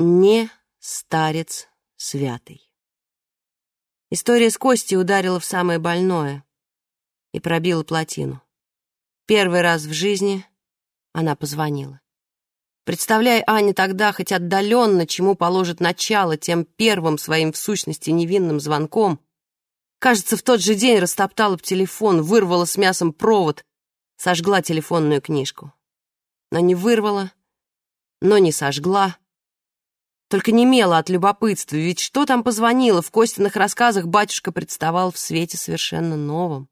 Не старец святый. История с Костей ударила в самое больное и пробила плотину. Первый раз в жизни она позвонила. Представляя Ане тогда хоть отдаленно, чему положит начало тем первым своим в сущности невинным звонком, кажется, в тот же день растоптала б телефон, вырвала с мясом провод, сожгла телефонную книжку. Но не вырвала, но не сожгла, только немела от любопытства, ведь что там позвонила, в Костиных рассказах батюшка представал в свете совершенно новом.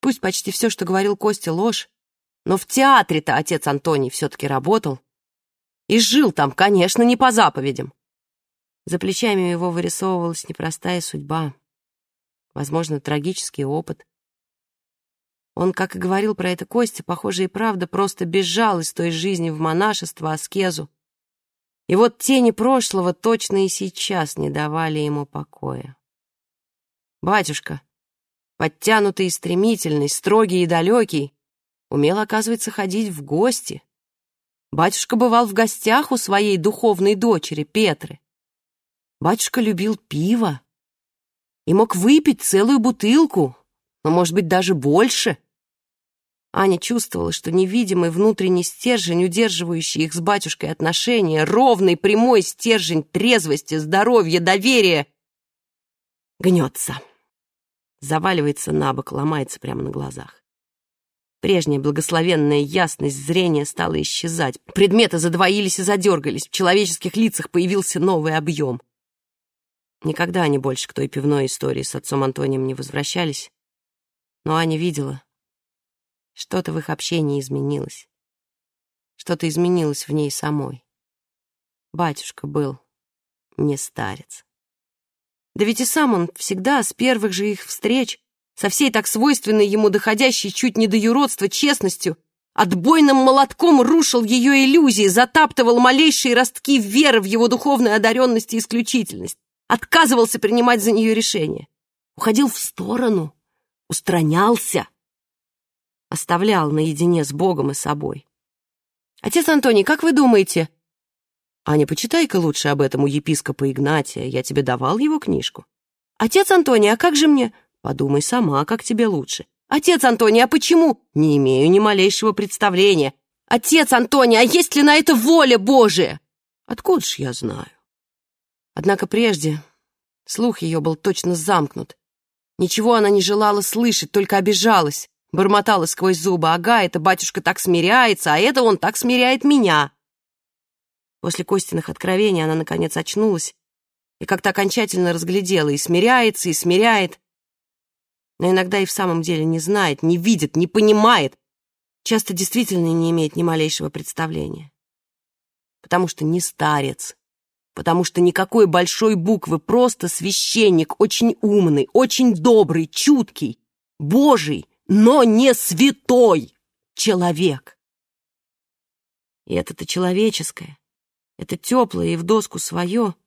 Пусть почти все, что говорил Костя, ложь, но в театре-то отец Антоний все-таки работал. И жил там, конечно, не по заповедям. За плечами его вырисовывалась непростая судьба. Возможно, трагический опыт. Он, как и говорил про это Костя, похоже и правда, просто бежал из той жизни в монашество, аскезу. И вот тени прошлого точно и сейчас не давали ему покоя. Батюшка, подтянутый и стремительный, строгий и далекий, умел, оказывается, ходить в гости. Батюшка бывал в гостях у своей духовной дочери Петры. Батюшка любил пиво и мог выпить целую бутылку, но, может быть, даже больше. Аня чувствовала, что невидимый внутренний стержень, удерживающий их с батюшкой отношения, ровный прямой стержень трезвости, здоровья, доверия, гнется, заваливается на бок, ломается прямо на глазах. Прежняя благословенная ясность зрения стала исчезать. Предметы задвоились и задергались. В человеческих лицах появился новый объем. Никогда они больше к той пивной истории с отцом Антонием не возвращались. Но Аня видела. Что-то в их общении изменилось. Что-то изменилось в ней самой. Батюшка был не старец. Да ведь и сам он всегда, с первых же их встреч, со всей так свойственной ему доходящей чуть не до юродства честностью, отбойным молотком рушил ее иллюзии, затаптывал малейшие ростки веры в его духовную одаренность и исключительность, отказывался принимать за нее решения, уходил в сторону, устранялся, оставлял наедине с Богом и собой. «Отец Антоний, как вы думаете?» «Аня, почитай-ка лучше об этом у епископа Игнатия, я тебе давал его книжку». «Отец Антоний, а как же мне...» Подумай сама, как тебе лучше. Отец Антоний, а почему? Не имею ни малейшего представления. Отец Антоний, а есть ли на это воля Божия? Откуда ж я знаю? Однако прежде слух ее был точно замкнут. Ничего она не желала слышать, только обижалась. Бормотала сквозь зубы. Ага, это батюшка так смиряется, а это он так смиряет меня. После Костиных откровений она, наконец, очнулась и как-то окончательно разглядела и смиряется, и смиряет но иногда и в самом деле не знает, не видит, не понимает, часто действительно не имеет ни малейшего представления. Потому что не старец, потому что никакой большой буквы, просто священник, очень умный, очень добрый, чуткий, божий, но не святой человек. И это-то человеческое, это теплое и в доску свое —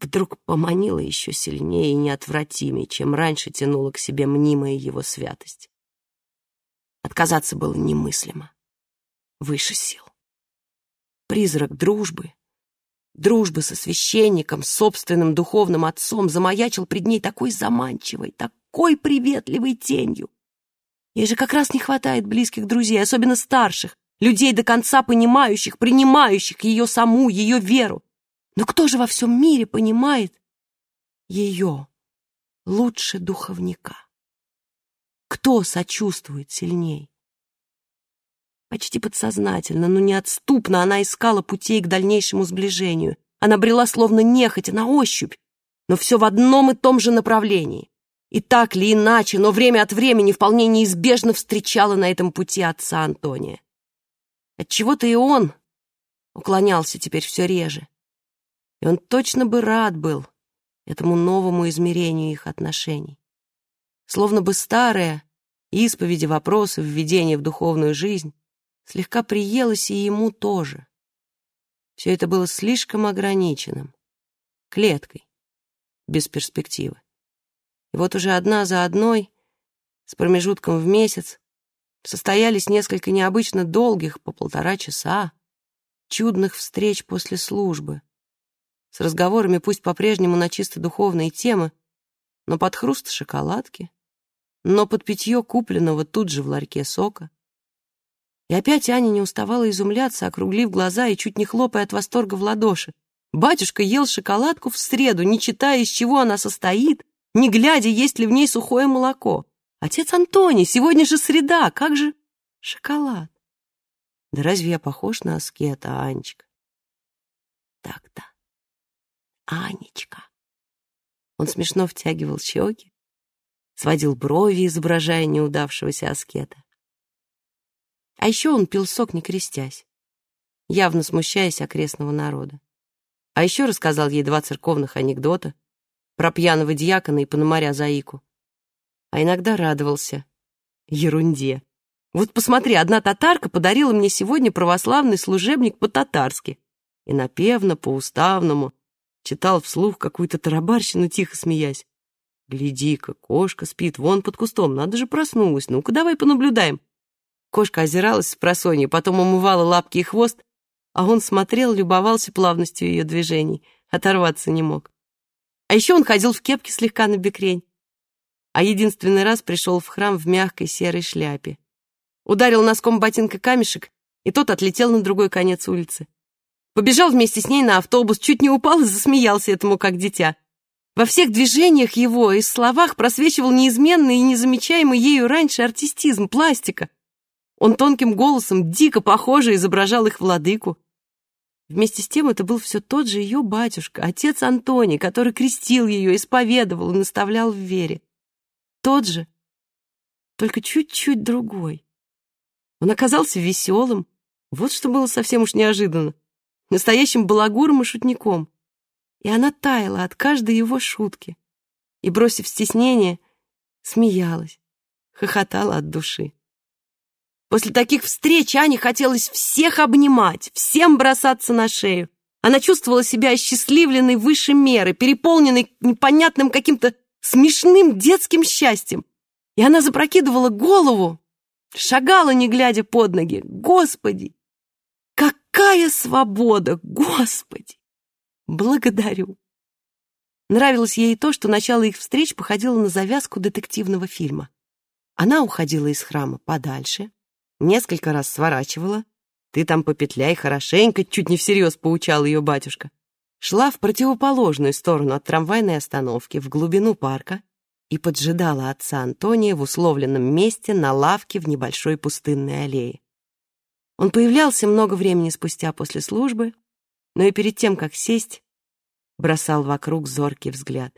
вдруг поманила еще сильнее и неотвратимее, чем раньше тянула к себе мнимая его святость. Отказаться было немыслимо. Выше сил. Призрак дружбы, дружбы со священником, собственным духовным отцом замаячил пред ней такой заманчивой, такой приветливой тенью. Ей же как раз не хватает близких друзей, особенно старших, людей до конца понимающих, принимающих ее саму, ее веру, но кто же во всем мире понимает ее лучше духовника? Кто сочувствует сильней? Почти подсознательно, но неотступно она искала путей к дальнейшему сближению. Она брела словно нехотя, на ощупь, но все в одном и том же направлении. И так ли иначе, но время от времени вполне неизбежно встречала на этом пути отца Антония. Отчего-то и он уклонялся теперь все реже и он точно бы рад был этому новому измерению их отношений. Словно бы старое, исповеди, вопросы, введение в духовную жизнь слегка приелось и ему тоже. Все это было слишком ограниченным, клеткой, без перспективы. И вот уже одна за одной, с промежутком в месяц, состоялись несколько необычно долгих, по полтора часа, чудных встреч после службы. С разговорами пусть по-прежнему на чисто духовные темы, но под хруст шоколадки, но под питье купленного тут же в ларьке сока. И опять Аня не уставала изумляться, округлив глаза и чуть не хлопая от восторга в ладоши. Батюшка ел шоколадку в среду, не читая, из чего она состоит, не глядя, есть ли в ней сухое молоко. Отец Антоний, сегодня же среда, как же шоколад? Да разве я похож на аскета, Анечка? Так-то. Анечка. Он смешно втягивал щеки, сводил брови, изображая неудавшегося аскета. А еще он пил сок, не крестясь, явно смущаясь окрестного народа. А еще рассказал ей два церковных анекдота про пьяного дьякона и пономаря Заику. А иногда радовался ерунде. Вот посмотри, одна татарка подарила мне сегодня православный служебник по-татарски и напевно, по-уставному читал вслух какую-то тарабарщину, тихо смеясь. Гляди-ка, кошка спит вон под кустом, надо же проснулась, ну-ка давай понаблюдаем. Кошка озиралась с просонья, потом умывала лапки и хвост, а он смотрел, любовался плавностью ее движений, оторваться не мог. А еще он ходил в кепке слегка на бекрень, а единственный раз пришел в храм в мягкой серой шляпе. Ударил носком ботинка камешек, и тот отлетел на другой конец улицы. Побежал вместе с ней на автобус, чуть не упал и засмеялся этому, как дитя. Во всех движениях его и словах просвечивал неизменный и незамечаемый ею раньше артистизм, пластика. Он тонким голосом, дико похоже, изображал их владыку. Вместе с тем это был все тот же ее батюшка, отец Антоний, который крестил ее, исповедовал и наставлял в вере. Тот же, только чуть-чуть другой. Он оказался веселым, вот что было совсем уж неожиданно, настоящим балагуром и шутником. И она таяла от каждой его шутки и, бросив стеснение, смеялась, хохотала от души. После таких встреч Ане хотелось всех обнимать, всем бросаться на шею. Она чувствовала себя осчастливленной выше меры, переполненной непонятным каким-то смешным детским счастьем. И она запрокидывала голову, шагала, не глядя под ноги. Господи! Какая свобода! Господи! Благодарю! Нравилось ей то, что начало их встреч походило на завязку детективного фильма. Она уходила из храма подальше, Несколько раз сворачивала. Ты там попетляй хорошенько, чуть не всерьез поучал ее батюшка. Шла в противоположную сторону от трамвайной остановки, в глубину парка, и поджидала отца Антония в условленном месте на лавке в небольшой пустынной аллее. Он появлялся много времени спустя после службы, но и перед тем, как сесть, бросал вокруг зоркий взгляд.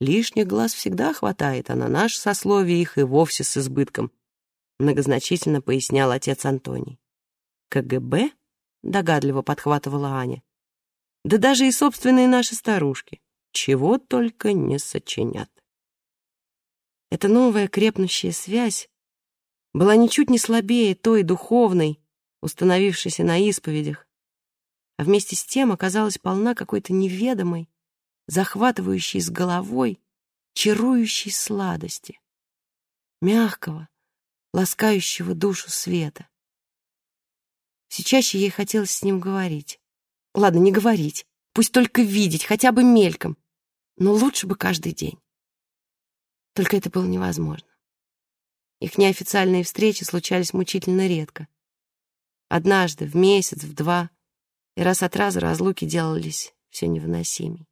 Лишних глаз всегда хватает, а на наш сословие их и вовсе с избытком многозначительно пояснял отец Антоний. КГБ? Догадливо подхватывала Аня. Да даже и собственные наши старушки. Чего только не сочинят. Эта новая крепнущая связь была ничуть не слабее той духовной, установившейся на исповедях, а вместе с тем оказалась полна какой-то неведомой, захватывающей с головой, чарующей сладости, мягкого, ласкающего душу света. Все чаще ей хотелось с ним говорить. Ладно, не говорить, пусть только видеть, хотя бы мельком, но лучше бы каждый день. Только это было невозможно. Их неофициальные встречи случались мучительно редко. Однажды, в месяц, в два, и раз от раза разлуки делались все невыносимей.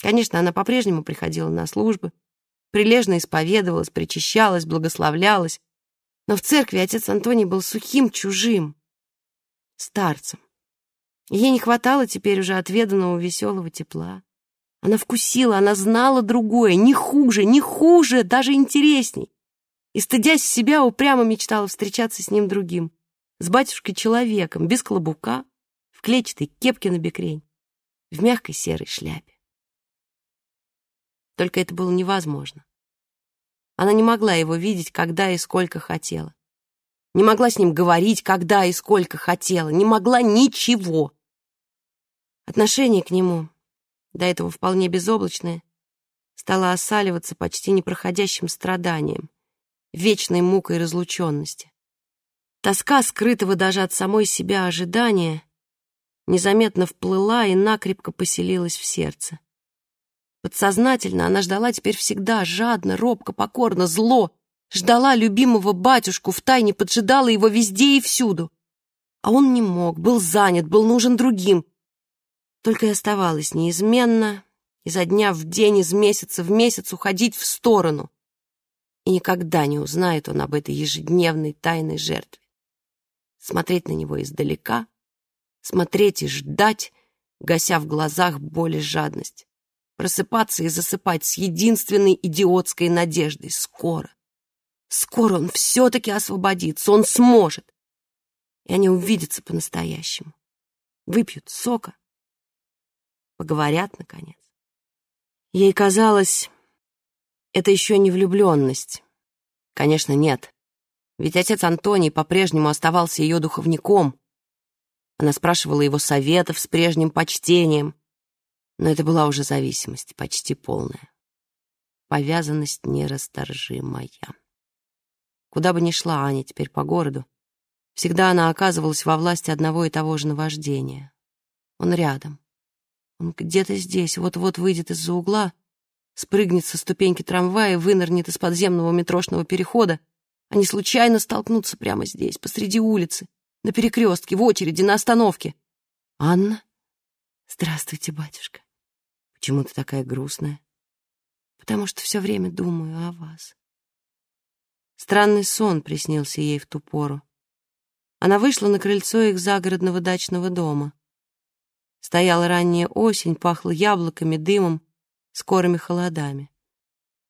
Конечно, она по-прежнему приходила на службы, прилежно исповедовалась, причащалась, благословлялась, но в церкви отец Антоний был сухим, чужим, старцем. Ей не хватало теперь уже отведанного веселого тепла. Она вкусила, она знала другое, не хуже, не хуже, даже интересней. И, стыдясь себя, упрямо мечтала встречаться с ним другим, с батюшкой-человеком, без клобука, в клетчатой кепке на бекрень, в мягкой серой шляпе. Только это было невозможно. Она не могла его видеть, когда и сколько хотела. Не могла с ним говорить, когда и сколько хотела. Не могла ничего. Отношение к нему, до этого вполне безоблачное, стало осаливаться почти непроходящим страданием, вечной мукой разлученности. Тоска, скрытого даже от самой себя ожидания, незаметно вплыла и накрепко поселилась в сердце. Подсознательно она ждала теперь всегда, жадно, робко, покорно, зло, ждала любимого батюшку, втайне поджидала его везде и всюду. А он не мог, был занят, был нужен другим. Только и оставалось неизменно, изо дня в день, из месяца в месяц уходить в сторону. И никогда не узнает он об этой ежедневной тайной жертве. Смотреть на него издалека, смотреть и ждать, гася в глазах боль и жадность. Просыпаться и засыпать с единственной идиотской надеждой. Скоро. Скоро он все-таки освободится, он сможет. И они увидятся по-настоящему. Выпьют сока. Поговорят, наконец. Ей казалось, это еще не влюбленность. Конечно, нет. Ведь отец Антоний по-прежнему оставался ее духовником. Она спрашивала его советов с прежним почтением. Но это была уже зависимость, почти полная. Повязанность нерасторжимая. Куда бы ни шла Аня теперь по городу, всегда она оказывалась во власти одного и того же наваждения. Он рядом. Он где-то здесь, вот-вот выйдет из-за угла, спрыгнет со ступеньки трамвая, вынырнет из подземного метрошного перехода. Они случайно столкнутся прямо здесь, посреди улицы, на перекрестке, в очереди, на остановке. «Анна? Здравствуйте, батюшка. Почему ты такая грустная?» «Потому что все время думаю о вас». Странный сон приснился ей в ту пору. Она вышла на крыльцо их загородного дачного дома. Стояла ранняя осень, пахло яблоками, дымом, скорыми холодами.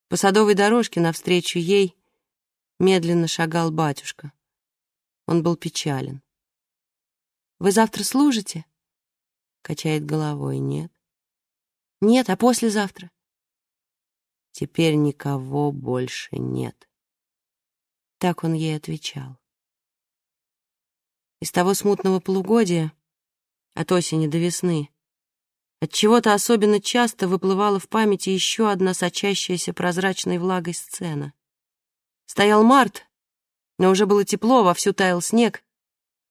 По садовой дорожке навстречу ей медленно шагал батюшка. Он был печален. «Вы завтра служите?» Качает головой. «Нет». «Нет, а послезавтра?» «Теперь никого больше нет». Так он ей отвечал. Из того смутного полугодия, от осени до весны, от чего-то особенно часто выплывала в памяти еще одна сочащаяся прозрачной влагой сцена. Стоял март, но уже было тепло, вовсю таял снег.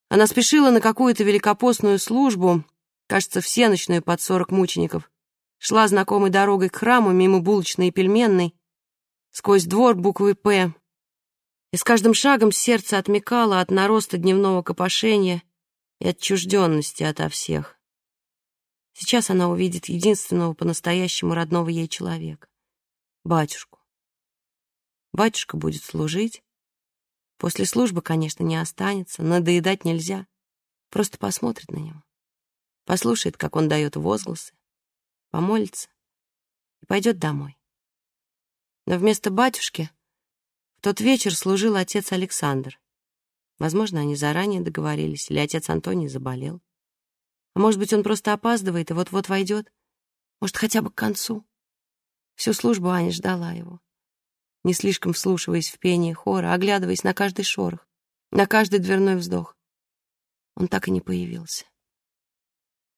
Она спешила на какую-то великопостную службу, кажется, всеночную под сорок мучеников, шла знакомой дорогой к храму мимо булочной и пельменной, сквозь двор буквы «П», и с каждым шагом сердце отмекало от нароста дневного копошения и отчужденности ото всех. Сейчас она увидит единственного по-настоящему родного ей человека — батюшку. Батюшка будет служить. После службы, конечно, не останется, надоедать нельзя. Просто посмотрит на него, послушает, как он дает возгласы, помолится и пойдет домой. Но вместо батюшки — в тот вечер служил отец Александр. Возможно, они заранее договорились, или отец Антоний заболел. А может быть, он просто опаздывает и вот-вот войдет. Может, хотя бы к концу. Всю службу Аня ждала его, не слишком вслушиваясь в пение хора, оглядываясь на каждый шорох, на каждый дверной вздох. Он так и не появился.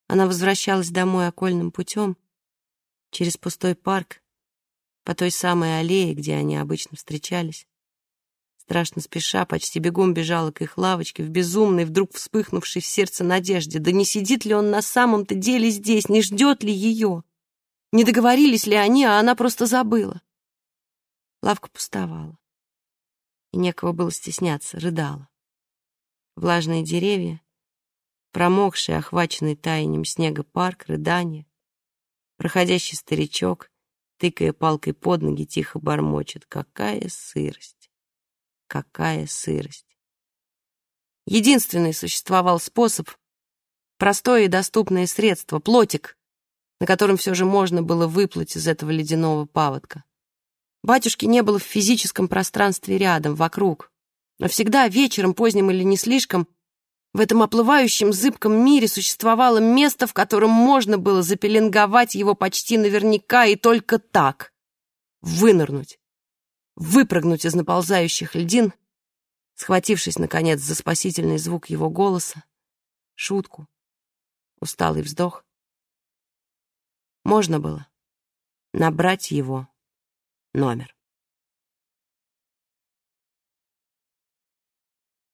Она возвращалась домой окольным путем, через пустой парк, по той самой аллее, где они обычно встречались. Страшно спеша, почти бегом бежала к их лавочке, в безумной, вдруг вспыхнувшей в сердце надежде. Да не сидит ли он на самом-то деле здесь, не ждет ли ее? Не договорились ли они, а она просто забыла? Лавка пустовала. И некого было стесняться, рыдала. Влажные деревья, промокший, охваченный таянием снега парк, рыдание, проходящий старичок — тыкая палкой под ноги, тихо бормочет. Какая сырость! Какая сырость! Единственный существовал способ, простое и доступное средство, плотик, на котором все же можно было выплыть из этого ледяного паводка. Батюшки не было в физическом пространстве рядом, вокруг, но всегда вечером, поздним или не слишком, в этом оплывающем зыбком мире существовало место, в котором можно было запеленговать его почти наверняка и только так. Вынырнуть, выпрыгнуть из наползающих льдин, схватившись, наконец, за спасительный звук его голоса, шутку, усталый вздох. Можно было набрать его номер.